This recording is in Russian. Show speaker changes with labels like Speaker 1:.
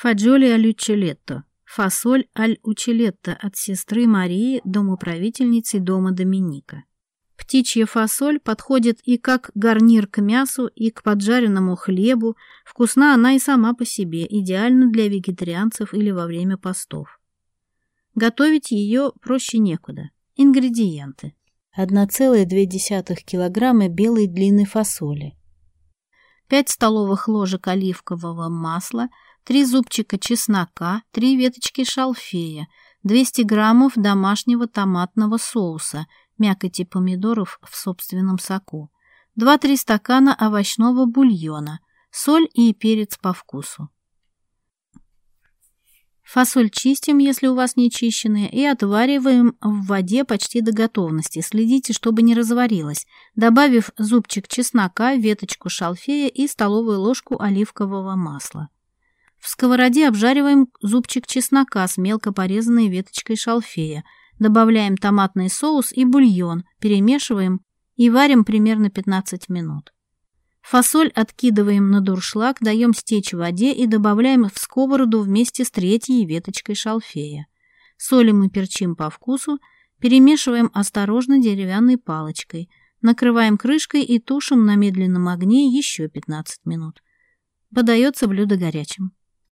Speaker 1: Фаджоли Алючелетто. Фасоль Аль-Учелетто от сестры Марии, домоправительницы дома Доминика. Птичья фасоль подходит и как гарнир к мясу, и к поджаренному хлебу. Вкусна она и сама по себе, идеально для вегетарианцев или во время постов. Готовить ее проще некуда. Ингредиенты. 1,2 килограмма белой длинной фасоли, 5 столовых ложек оливкового масла – Три зубчика чеснока, три веточки шалфея, 200 граммов домашнего томатного соуса, мякоти помидоров в собственном соку, 2-3 стакана овощного бульона, соль и перец по вкусу. Фасоль чистим, если у вас не чищенная, и отвариваем в воде почти до готовности. Следите, чтобы не разварилась, добавив зубчик чеснока, веточку шалфея и столовую ложку оливкового масла. В сковороде обжариваем зубчик чеснока с мелко порезанной веточкой шалфея, добавляем томатный соус и бульон, перемешиваем и варим примерно 15 минут. Фасоль откидываем на дуршлаг, даем стечь в воде и добавляем в сковороду вместе с третьей веточкой шалфея. Солим и перчим по вкусу, перемешиваем осторожно деревянной палочкой, накрываем крышкой и тушим на медленном огне еще 15 минут. Подается блюдо горячим.